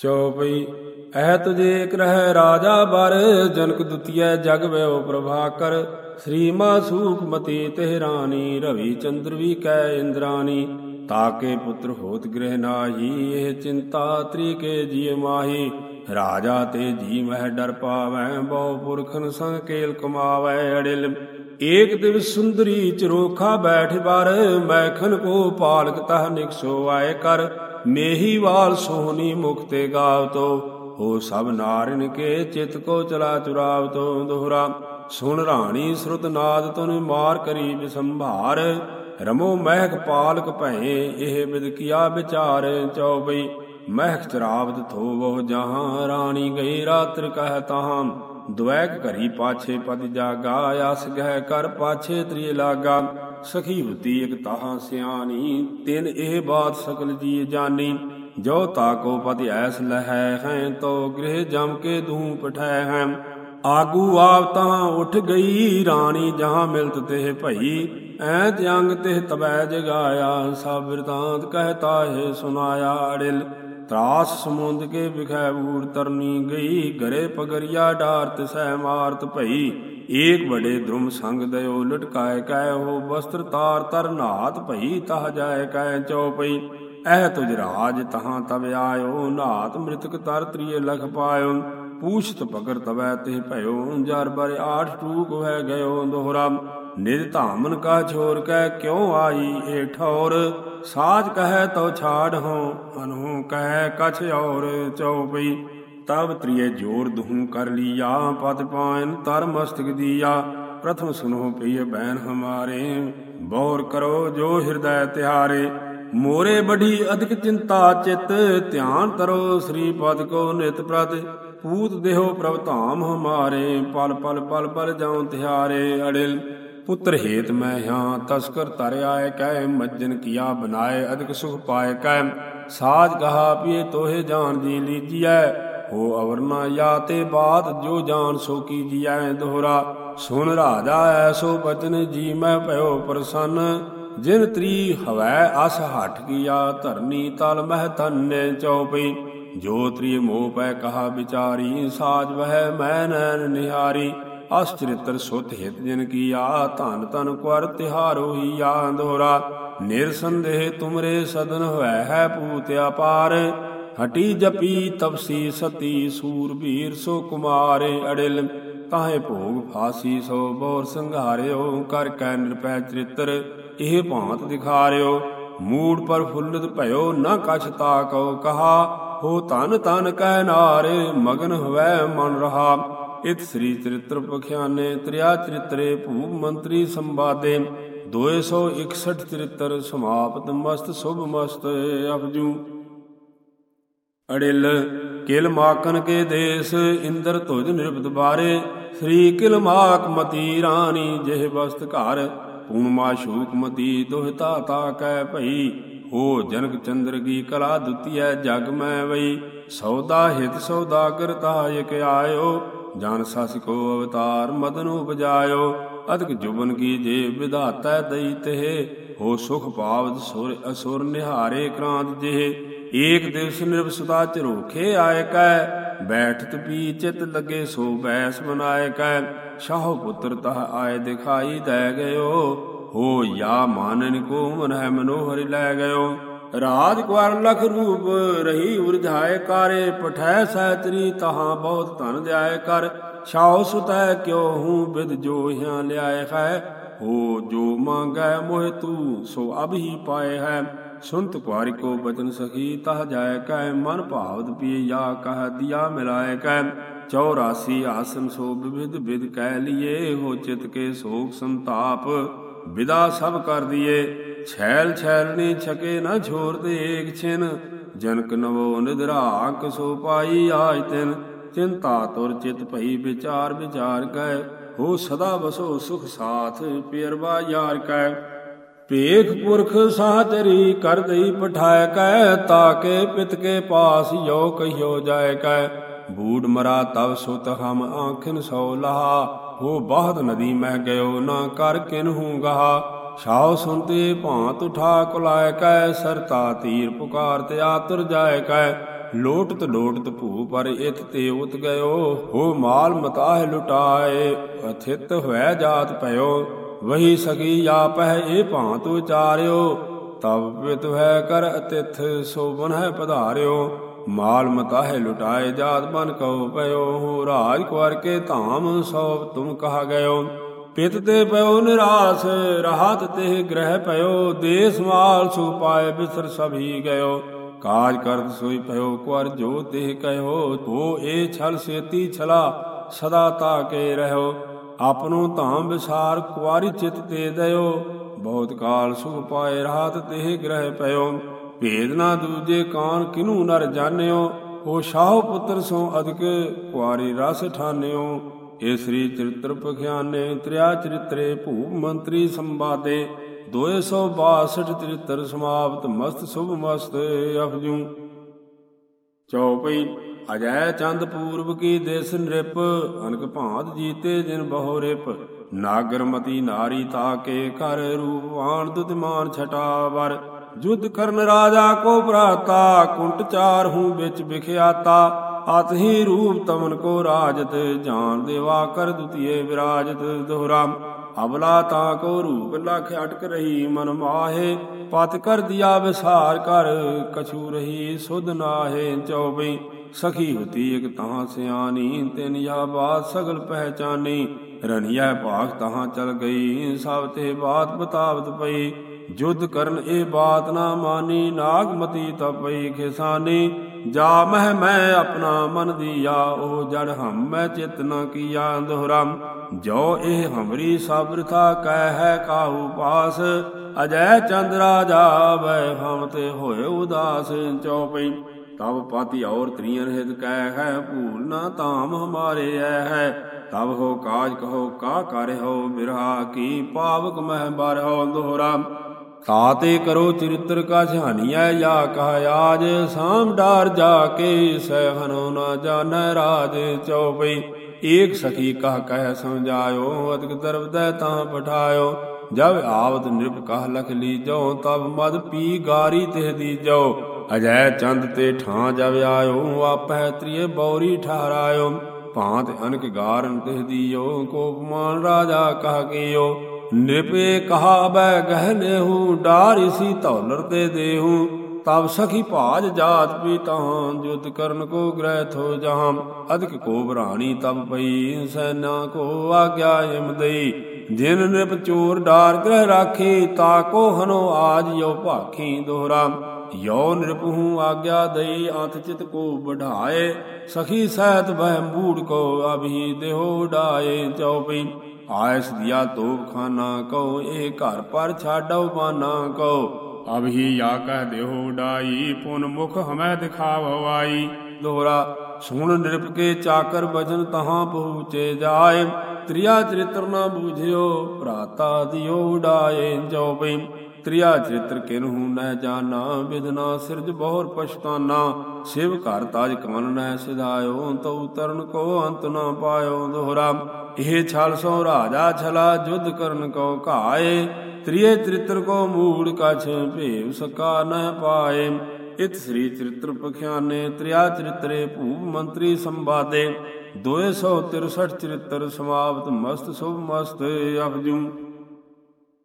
ਚਉਪਈ ਐ ਤੁਝੇ ਇਕ ਰਹਿ ਰਾਜਾ ਬਰ, ਜਨਕ ਦੁਤੀਏ ਜਗ ਵਿਓ ਪ੍ਰਭਾਕਰ। ਸ੍ਰੀ ਮਾਸੂਖ ਮਤੀ ਤਹਿਰਾਨੀ ਰਵੀ ਚੰਦਰ ਵੀ ਕੈ ਇੰਦਰਾਨੀ ਤਾਕੇ ਪੁੱਤਰ ਹੋਤ ਗ੍ਰਹਿ ਨਾਹੀ, ਇਹ ਚਿੰਤਾ ਤ੍ਰਿਕੇ ਜੀਵ ਮਾਹੀ। ਰਾਜਾ ਤੇ ਜੀ ਮਹਿ ਡਰ ਪਾਵੈ, ਬਹੁ ਪੁਰਖਨ ਸੰਗ ਕੇਲ ਕਮਾਵੈ ਅੜਿਲ। ਏਕ ਦਿਵ ਸੁੰਦਰੀ ਚਰੋਖਾ ਬੈਠ ਬਰ, ਮੈਖਨ ਕੋ ਪਾਲਕ ਤਹ ਨਿਕਸੋ ਆਏ ਕਰ। ਮੇਹੀ ਵਾਲ ਸੋਹਣੀ ਮੁਖ ਤੇ ਗਾਵਤੋ ਹੋ ਸਭ ਨਾਰਿਨ ਕੇ ਚਿਤ ਕੋ ਚਲਾ ਚੁਰਾਵਤੋ ਦੋਹਰਾ। ਸੁਣ ਰਾਣੀ ਸ਼ਰੁਤ ਨਾਦ ਤੁਨ ਮਾਰ ਕਰੀ ਬਿਸੰਭਾਰ ਰਮੋ ਮਹਿਕ ਪਾਲਕ ਭੈ ਇਹ ਬਿਦ ਕੀਆ ਵਿਚਾਰ ਚਉਬਈ ਮਹਿਕ ਚਰਾਵਤ ਥੋ ਬਹੁ ਜਹਾਂ, ਰਾਣੀ ਗਈ ਰਾਤਰ ਕਹਿ ਤਹਾਂ। ਦੁਐਕ ਘਰੀ ਪਾਛੇ ਪਦ ਜਾਗਾ, ਆਸ ਗਹਿ ਕਰ ਪਾਛੇ ਤ੍ਰਿਏ ਲਾਗਾ। ਸਖੀ ਹੁਤੀ ਇਕ ਤਾਹਾਂ ਸਿਆਣੀ, ਤਿਨ ਇਹ ਬਾਤ ਸਕਲ ਜੀ ਜਾਣੀ, ਜੋ ਤਾਕੋ ਪਦ ਐਸ ਲਹੈ ਹੈ, ਤੋ ਗ੍ਰਹਿ ਜਮ ਕੇ ਦੂ ਪਠੈ ਹੈ। ਆਗੂ ਆਪ ਤਾਂ ਉਠ ਗਈ, ਰਾਣੀ ਜਹਾਂ ਮਿਲਤ ਤੇ ਭਈ। ਐ ਜੰਗ ਤੇ ਤਬੈ ਜਗਾਇਆ, ਸਭ ਬਿਰਤਾਂਤ ਕਹਤਾ ਹੈ ਸੁਨਾਇਆ ਅੜਿਲ। ਤਰਾਸ ਸਮੁੰਦ ਕੇ ਵਿਖੈ ਬੂਰ ਤਰਨੀ ਗਈ, ਗਰੇ ਪਗਰੀਆ ਡਾਰਤ ਸਹਿ ਮਾਰਤ ਭਈ। ਏਕ ਬੜੇ ਦ੍ਰੁਮ ਸੰਗ ਦਇਓ ਲਟਕਾਏ ਕੈ ਹੋ ਵਸਤਰ ਤਾਰ ਤਰ ਨਾਤ ਭਈ, ਤਹ ਜਾਏ ਕੈ ਚਉਪਈ। ਐ ਤੁਜ ਰਾਜ ਤਹਾਂ ਤਬ ਆਇਓ ਨਾਤ ਮ੍ਰਿਤਕ ਤਰ ਤ੍ਰਿਏ ਲਖ ਪਾਇਓ। ਪੂਛਤ ਪਕਰ ਤਵੈ ਤੇ ਭਇਓ, ਜਰ ਬਰ ਆਠ ਟੂਕ ਹੈ ਗਇਓ ਦੋਹਰਾ। ਨਿਜ ਧਾਮਨ ਕਾ ਛੋਰ ਕੈ ਕਿਉ ਆਈ ਏ ਠੌਰ? ਸਾਜ ਕਹੈ ਤੋ ਛਾੜ ਹੋ ਅਨਹੂ ਕਹੈ ਕਛ ਔਰ ਚਉਪਈ। ਤਬ ਤ੍ਰਿਏ ਜੋਰ ਦਹੂ ਕਰ ਲੀਆ ਪਤ ਪਾਇਨ ਤਰ ਮਸਤਕ ਦੀਆ। ਪ੍ਰਥਮ ਸੁਨੋ ਪਈਏ ਬੈਨ ਹਮਾਰੇ, ਬੌਰ ਕਰੋ ਜੋ ਹਿਰਦੈ ਤਿਹਾਰੇ। ਮੋਰੇ ਬੜੀ ਅਧਿਕ ਚਿੰਤਾ ਚਿਤ, ਧਿਆਨ ਤਰੋ ਸ੍ਰੀ ਪਦ ਕੋ ਨਿਤ ਪ੍ਰਤ ਪੂਤ ਦੇਹੋ ਪ੍ਰਭ ਧਾਮ ਹਮਾਰੇ, ਪਲ ਪਲ ਪਲ ਪਲ ਜਾਉ ਤਿਹਾਰੇ ਅੜਿਲ। ਪੁੱਤਰ ਹੇਤ ਮੈਂ ਹਾਂ, ਤਸਕਰ ਤਰ ਆਏ ਕਹਿ ਮੱਜਨ ਕੀਆ ਬਨਾਏ ਅਧਿਕ ਸੁਖ ਪਾਏ ਕਹਿ ਸਾਜ ਕਹਾ ਪੀਏ ਤੋਹੇ ਜਾਨ ਜੀ ਲੀਜੀਐ ਹੋ ਅਵਰਨਾ ਯਾ ਤੇ ਬਾਤ ਜੋ ਜਾਨ ਸੋ ਕੀਜੀਐ ਦੋਹਰਾ। ਸੁਨ ਰਾਜਾ ਐਸੋ ਬਚਨ ਜੀ ਮੈਂ ਭਇਓ ਪ੍ਰਸੰਨ। ਜਿਨ ਤਰੀ ਹਵੈ ਅਸ ਹਟ ਕੀਆ ਧਰਨੀ ਤਲ ਮਹਿ ਧੰਨੇ ਚਉਪਈ ਜੋ ਤਰੀ ਮੋਹ ਪੈ ਕਹਾ ਵਿਚਾਰੀ, ਸਾਜ ਵਹਿ ਮੈਂ ਨੈਣ ਨਿਹਾਰੀ। ਅਸ ਚਰਿਤਰ ਸੁਤ ਹਿਤ ਜਿਨ ਕੀਆ, ਧਨ ਤਨ ਕੁਰ ਤਿਹਾਰੋ ਹੀ ਆ ਨਿਰਸੰਦੇਹ ਤੁਮਰੇ ਸਦਨ ਹੋਇ ਹੈ ਪੂਤ ਅਪਾਰ ਹਟੀ ਜਪੀ ਤਪਸੀ ਸਤੀ ਸੂਰਬੀਰ ਸੋ ਕੁਮਾਰੇ ਅੜਿਲ, ਤਾਹੇ ਭੋਗ ਫਾਸੀ ਸੋ ਬੋਰ ਸੰਘਾਰਿਓ, ਕਰ ਕੈ ਨਿਰਪੈ ਚਰਿਤਰ, ਇਹ ਭਾਂਤ ਦਿਖਾਰਿਓ। ਮੂੜ ਪਰ ਫੁੱਲਤ ਭਇਓ ਨ ਕਛ ਤਾਕਉ ਕਹਾ, ਹੋ ਤਨ ਤਨ ਕਹਿ ਨਾਰੇ, ਮਗਨ ਹੋਵੈ ਮਨ ਰਹਾ। ਇਤ ਸ੍ਰੀ ਚਰਿਤ੍ਰ ਪਖਿਆਨੇ, ਤ੍ਰਿਆ ਚਰਿਤਰੇ ਭੂਪ ਮੰਤਰੀ ਸੰਵਾਦੇ। 261 ਚਰਿਤ੍ਰ ਸਮਾਪਤ, ਮਸਤ ਸੁਭ ਮਸਤ ਅਪਜੂ। ਅੜਿਲ, ਕਿਲ ਮਾਕਨ ਕੇ ਦੇਸ, ਇੰਦਰ ਧੁਜ ਨਿਰਭਤ ਬਾਰੇ, ਸ੍ਰੀ ਕਿਲ ਮਾਕ ਮਤੀ ਰਾਣੀ, ਜਿਹ ਬਸਤ ਘਰ ਪੂਨਮਾ ਸ਼ੂਕ ਮਤੀ ਦੁਹਤਾ ਤਾ ਕੈ ਭਈ, ਹੋ ਜਨਕ ਚੰਦਰ ਕੀ ਕਲਾ ਦੁਤੀਐ ਜਗ ਮੈਂ ਵਈ, ਸੌਦਾ ਹਿਤ ਸੌਦਾ ਕਰਤਾ ਇਕ ਆਇਓ, ਜਨ ਸਸ ਕੋ ਅਵਤਾਰ ਮਦਨ ਉਪਜਾਇਓ, ਅਦਕ ਜੁਬਨ ਕੀ ਜੇ ਵਿਧਾਤਾ ਦਈ ਤੇ ਹੋ ਸੁਖ ਪਾਵਤ ਸੁਰ ਅਸੁਰ ਨਿਹਾਰੇ ਕ੍ਰਾਂਤ ਜਿਹ ਏਕ ਦਿਵਸ ਨਿਰਭ ਸੁਦਾ ਝਰੋਖੇ ਆਏ ਕੈ, ਬੈਠਤ ਪੀ ਚਿਤ ਲਗੇ ਸੋ ਬੈਸ ਬਨਾਏ ਕੈ। ਸ਼ਾਹ ਪੁੱਤਰ ਤਹ ਆਏ ਦਿਖਾਈ ਦੈ ਗਇਓ, ਹੋ ਯਾ ਮਾਨਨ ਕੋ ਮਨ ਹੈ ਮਨੋਹਰ ਲੈ ਗਇਓ। ਰਾਜ ਕੁਾਰ ਲਖ ਰੂਪ ਰਹੀ ਉਰਝਾਏ ਕਾਰੇ, ਪਠੈ ਸੈਤਰੀ ਤਹਾਂ ਬਹੁਤ ਧਨ ਜਾਏ ਕਰ। ਸਾਹ ਸੁਤੈ ਕਿਉ ਹੂੰ ਬਿਦ ਜੋ ਹਿਆਂ ਲਿਆਏ ਹੈ, ਹੋ ਜੋ ਮੰਗੈ ਮੋਹਿ ਤੂ ਸੋ ਅਬ ਹੀ ਪਾਏ ਹੈ। ਸੁਨਤ ਕੁਾਰੀ ਕੋ ਬਚਨ ਸਖੀ, ਤਹ ਜਾਏ ਕੈ, ਮਨ ਭਾਵਤ ਪੀ ਯਾ ਕਹ, ਦਿਆ ਮਿਲਾਏ ਕੈ। 84 ਆਸਨ ਸੋ ਵਿਵਿਧ ਵਿਦ ਕਹਿ ਲਿਏ, ਹੋ ਚਿਤ ਕੇ ਸੋਖ ਸੰਤਾਪ। ਵਿਦਾ ਸਭ ਕਰ ਦਿਏ, ਛੈਲ ਛੈਲਨੀ ਛਕੇ ਨਾ ਛੋਰਦੇ ਏਕ ਛਿਨ। ਜਨਕ ਨਵੋ ਨਿਧਰਾਕ ਸੋ ਪਾਈ ਆਜ ਤਿਨ। ਚਿੰਤਾ ਤੁਰ ਚਿਤ ਭਈ ਵਿਚਾਰ ਵਿਚਾਰ ਕੈ, ਹੋ ਸਦਾ ਬਸੋ ਸੁਖ ਸਾਥ ਪਿਰਵਾ ਯਾਰ ਕੈ। ਭੇਖ ਪੁਰਖ ਸਾਚਰੀ ਕਰ ਦਈ ਪਠਾਇ ਕੈ, ਤਾਕੇ ਪਿਤ ਕੇ ਪਾਸ ਯੋ ਕਹਿਓ ਜਾਏ ਕੈ। ਬੂੜ ਮਰਾ ਤਵ ਸੁਤ ਹਮ ਆਂਖਨ ਸੋ ਲਹਾ, ਹੋ ਬਾਹਦ ਨਦੀ ਮਹਿ ਗਇਓ ਨਾ ਕਰ ਕਿਨਹੂ ਗਹਾ। ਛਾਉ ਸੁਨਤੇ ਭਾਂਤ ਉਠਾ ਕੁਲਾਇ ਕੈ, ਸਰਤਾ ਤੀਰ ਪੁਕਾਰ ਤੇ ਆਤਰ ਜਾਏ ਕੈ। ਲੋਟਤ ਲੋਟਤ ਭੂ ਪਰ ਇਤ ਤੇ ਉਤ ਗਇਓ, ਹੋ ਮਾਲ ਮਤਾਹ ਲੁਟਾਏ, ਅਥਿਤ ਹੋਇ ਜਾਤ ਭਇਓ। ਵਹੀ ਸਗੀ ਆਪਹਿ ਇਹ ਭਾਂਤ ਉਚਾਰਿਓ ਤਬ ਪਿਤ ਹੈ ਕਰ ਅਤਿਥ ਸੋਬਨ ਹੈ ਪਧਾਰਿਓ। ਮਾਲ ਮਤਾਹੇ ਲੁਟਾਏ ਜਾਤ ਬਨ ਕਉ ਪਇਓ, ਹੋ ਰਾਜ ਕੁਾਰ ਕੇ ਧਾਮ ਸੋਭ ਤੁਮ ਕਹਾ ਗਇਓ। ਪਿਤ ਤੇ ਪਇਓ ਨਿਰਾਸ, ਰਹਾਤ ਤੇ ਗ੍ਰਹਿ ਪਇਓ, ਦੇਸ ਮਾਲ ਸੁ ਪਾਏ ਬਿਸਰ ਸਭੀ ਗਇਓ। ਕਾਜ ਕਰਤ ਸੋਈ ਪਇਓ ਕੁਰ ਜੋ ਤੇ ਕਹਿਓ ਹੋ ਏ ਛਲ ਸੇਤੀ ਛਲਾ, ਸਦਾ ਤਾ ਕੇ ਰਹੋ ਆਪਨੋ ਧਾਮ ਵਿਸਾਰ ਕੁਾਰੀ ਚਿਤ ਤੇ ਦਇਓ ਬਹੁਤ ਕਾਲ ਸੁਖ ਪਾਏ, ਰਾਤ ਤੇ ਗ੍ਰਹਿ ਪਇਓ। ਭੇਦ ਨਾ ਦੂਜੇ ਕਾਨ ਕਿਨੂ ਨਰ ਜਾਣਿਓ। ਹੋ ਸ਼ਾਹ ਪੁੱਤਰ ਸੋ ਅਦਕ ਕੁਾਰੀ ਰਸ ਠਾਨਿਓ ਏ ਸ੍ਰੀ ਚਰਿਤ੍ਰ ਪਖਿਆਨੇ, ਤ੍ਰਿਆ ਚਰਿਤਰੇ, ਭੂਪ ਮੰਤਰੀ ਸੰਵਾਦੇ। 262 ਚਰਿਤ੍ਰ ਸਮਾਪਤ, ਮਸਤ ਸੁਭ ਮਸਤ, ਅਫਜੂ। ਚੌਪਈ ਅਜੈ ਚੰਦ ਪੂਰਬ ਕੀ ਦੇਸ ਨ੍ਰਿਪ, ਅਨਕ ਭਾਂਤ ਜੀਤੇ ਜਿਨ ਬਹੁ ਰਿਪ। ਨਾਗਰਮਤੀ ਨਾਰੀ ਤਾਕੇ ਕਰ ਰੂਪਵਾਨ ਦੁਤਮਾਨ ਛਟਾਵਰ ਜੁਧ ਕਰਨ ਰਾਜਾ ਕੋ ਭਰਾਤਾ, ਕੁੰਟ ਚਾਰ ਹੂੰ ਵਿੱਚ ਵਿਖਿਆਤਾ। ਅਤ ਹੀ ਰੂਪ ਤਮਨ ਕੋ ਰਾਜਤ, ਜਾਨ ਦੇਵਾ ਕਰ ਦੁਤੀਏ ਵਿਰਾਜਤ ਦੋਹਰਾ। ਅਬਲਾ ਤਾਂ ਕੋ ਰੂਪ ਲਖ ਅਟਕ ਰਹੀ ਮਨ ਮਾਹੇ, ਪਤ ਕਰ ਦਿਆ ਵਿਸਾਰ ਕਰ, ਕਛੂ ਰਹੀ ਸੁਧ ਨਾਹੇ ਚੌਬਈ ਸਖੀ ਹੁਤੀ ਇਕ ਤਾਂ ਸਿਆਣੀ, ਤਿਨ ਯਾ ਬਾਤ ਸਗਲ ਪਹਿਚਾਨੀ। ਰਣੀਐ ਭਾਗ ਤਹਾਂ ਚਲ ਗਈ, ਸਭ ਤੇ ਬਾਤ ਬਤਾਵਤ ਪਈ। ਜੁਧ ਕਰਨ ਇਹ ਬਾਤ ਨਾ ਮਾਨੀ ਨਾਗਮਤੀ ਤਪਈ ਖਿਸਾਨੀ। ਜਾ ਮਹਿ ਮੈਂ ਆਪਣਾ ਮਨ ਦੀਆ, ਉਹ ਜੜ ਹਮ ਮੈਂ ਚਿਤ ਨ ਕੀਆ ਦੋਹਰਾ ਜੋ ਇਹ ਹਮਰੀ ਸਬਰਥਾ ਕਹਿ ਹੈ ਕਾਹੂ ਪਾਸ, ਅਜੈ ਚੰਦ ਰਾਜਾ ਬੈ ਹਮ ਤੇ ਹੋਏ ਉਦਾਸ ਚੌਪਈ ਤਬ ਪਾਤੀ ਔਰ ਤ੍ਰਿਯਨ ਹਿਤ ਕਹਿ ਹੈ ਭੂਲ ਨਾ ਤਾਮ ਹਮਾਰੇ ਐ ਹੈ ਤਬ ਹੋ ਕਾਜ ਕਹੋ ਕਾ ਕਰਿ ਹੋ ਬਿਰਹਾ, ਕੀ ਪਾਵਕ ਮਹਿ ਬਰ ਹੋ ਦੋਹਰਾ। ਸਾਤੇ ਕਰੋ ਚਰਿਤ੍ਰ ਕਾ ਝਾਨੀਐ ਜਾ ਕਹ ਆਜ, ਸਾਮ ਡਾਰ ਜਾ ਕੇ ਸਹਿਨੋ ਨਾ ਜਾਣੈ ਰਾਜ ਚਉਪਈ ਏਕ ਸਖੀ ਕਹ ਕਹਿ ਸਮਝਾਇਓ, ਅਤਿਕ ਦਰਬਦੈ ਤਾਂ ਪਠਾਇਓ। ਜਬ ਆਵਤ ਨਿਰਪ ਕਹ ਲਖ ਲੀਜੋ, ਤਬ ਮਦ ਪੀ ਗਾਰੀ ਤਿਹ ਦੀਜੋ। ਅਜੈ ਚੰਦ ਤੇ ਠਾਂ ਜਬ ਆਇਓ ਆਪੈ ਤ੍ਰਿਏ ਬੌਰੀ ਠਹਰਾਇਓ। ਭਾਂਤ ਅਨਕ ਗਾਰਨ ਤਿਹ ਦੀਓ ਕੋਪਮਾਨ ਰਾਜਾ ਕਹ ਕੀਓ। ਨਿਪੇ ਕਹਾ ਬੈ ਗਹਿਨੇ ਹੂੰ ਡਾਰ ਇਸੀ ਧੌਲਰ ਤੇ ਦੇਹੂ। ਤਬ ਸਖੀ ਭਾਜ ਜਾਤ ਪੀ ਤਹਾਂ ਜੁਦ ਕਰਨ ਕੋ ਗ੍ਰਹਿ ਥੋ ਜਹਾਂ। ਅਧਿਕ ਕੋ ਬਰਾਣੀ ਤਬ ਪਈ, ਸੈਨਾ ਕੋ ਆਗਿਆ ਇਮ ਦਈ। ਜਿਨ ਨਿਪ ਚੋਰ ਡਾਰ ਗ੍ਰਹਿ ਰਾਖੀ, ਤਾ ਕੋ ਹਨੋ ਆਜ ਯੋ ਭਾਖੀ ਦੋਹਰਾ। ਯੋ ਨਿਰਪਹੂ ਆਗਿਆ ਦਈ, ਅੰਤ ਚਿਤ ਕੋ ਬਢਾਏ ਸਖੀ ਸਹਿਤ ਬਹਿ ਮੂੜ ਕੋ ਅਭੀ ਦੇਹੋ ਡਾਏ ਚਉਪਈ। ਆਇਸ ਦਿਆ ਤੋਪ ਖਾਨਾ ਕਉ ਏ ਘਰ ਪਰ ਛਾਡਉ ਬਾਨਾ ਕਉ। ਅਬ ਹੀ ਯਾ ਕਹਿ ਦੇਹੋ ਡਾਈ ਪੁਨ ਮੁਖ ਹਮੈ ਦਿਖਾਵ ਆਈ ਦੋਹਰਾ ਸੁਣ ਨਿਰਪ ਕੇ ਚਾਕਰ ਬਜਨ ਤਹਾਂ ਪਹੁੰਚੇ ਜਾਏ ਤ੍ਰਿਆ ਚਰਿਤਰ ਨਾ ਬੂਝਿਓ ਭਰਾਤਾ ਦਿਓ ਡਾਏ ਜੋ ਬਈ ਤ੍ਰਿਆ ਚਿਤ੍ਰ ਕਿਨਹੂ ਨਹਿ ਜਾਣਾ ਵਿਦਨਾ ਸਿਰਜ ਬਹੁਰ ਪਛਤਾਨਾ, ਸਿਵ ਘਰ ਤਾਜ ਕਮਨ ਨਹਿ ਸਿਧਾਇਓ, ਤਉ ਤਰਨ ਕੋ ਅੰਤ ਨਾ ਪਾਇਓ ਦੋਹਰਾ। ਇਹ ਛਲ ਸੋ ਰਾਜਾ ਛਲਾ, ਜੁਧ ਕਰਨ ਕੋ ਘਾਏ, ਤ੍ਰਿਏ ਚਰਿਤ੍ਰ ਕੋ ਮੂੜ ਕਛ ਭੇਵ ਸਕਾ ਨ ਪਾਏ। ਇਤ ਸ੍ਰੀ ਚਰਿਤ੍ਰ ਪਖਿਆਨੇ, ਤ੍ਰਿਆ ਚਰਿਤਰੇ ਭੂਪ ਮੰਤਰੀ ਸੰਵਾਦੇ। 263 ਚਰਿਤ੍ਰ ਸਮਾਪਤ ਮਸਤ ਸੁਭ ਮਸਤ ਅਪਜੂ।